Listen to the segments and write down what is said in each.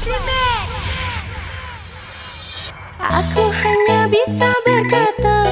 Aku hanya bisa berkata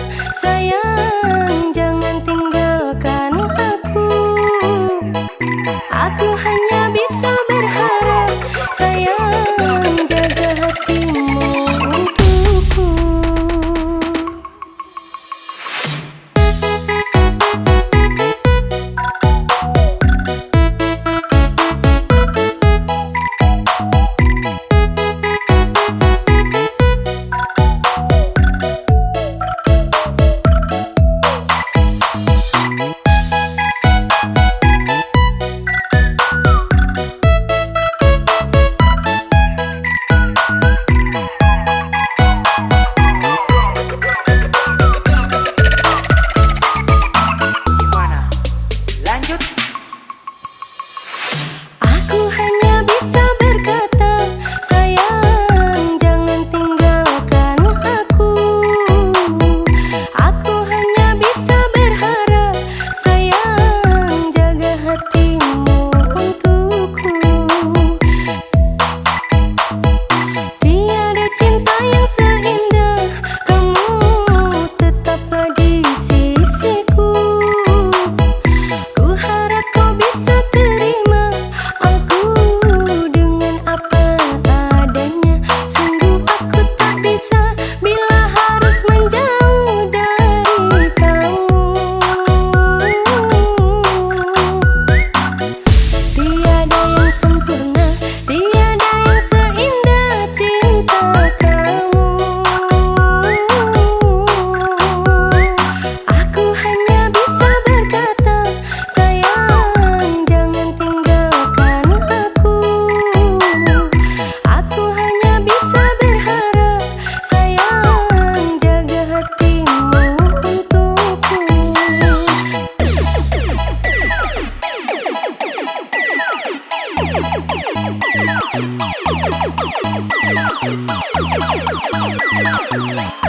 Thank you.